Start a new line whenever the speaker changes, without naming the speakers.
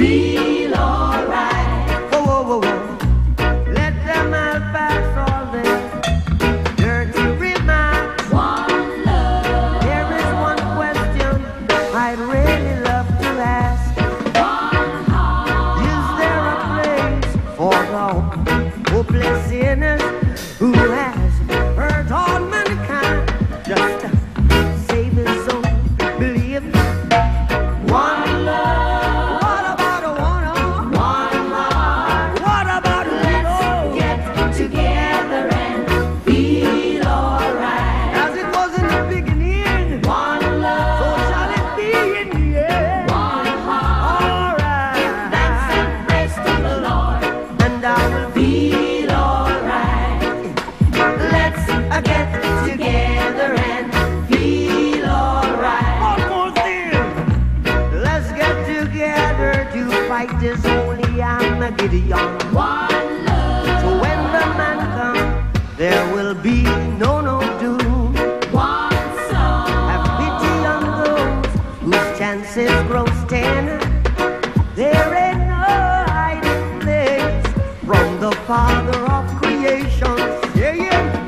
feel alright. Whoa, whoa, whoa, whow. Let them all pass all this dirty remarks. One love. There is
one
question I'd really love to ask.
One heart.
Is
there a place for the
hopeless sinners? Fight this holy Armageddon.
One love,
So when the man comes, there will be no no doom.
one song.
Have pity on those whose chances grow ten. There ain't no hiding place from the Father of creation. Yeah, yeah. One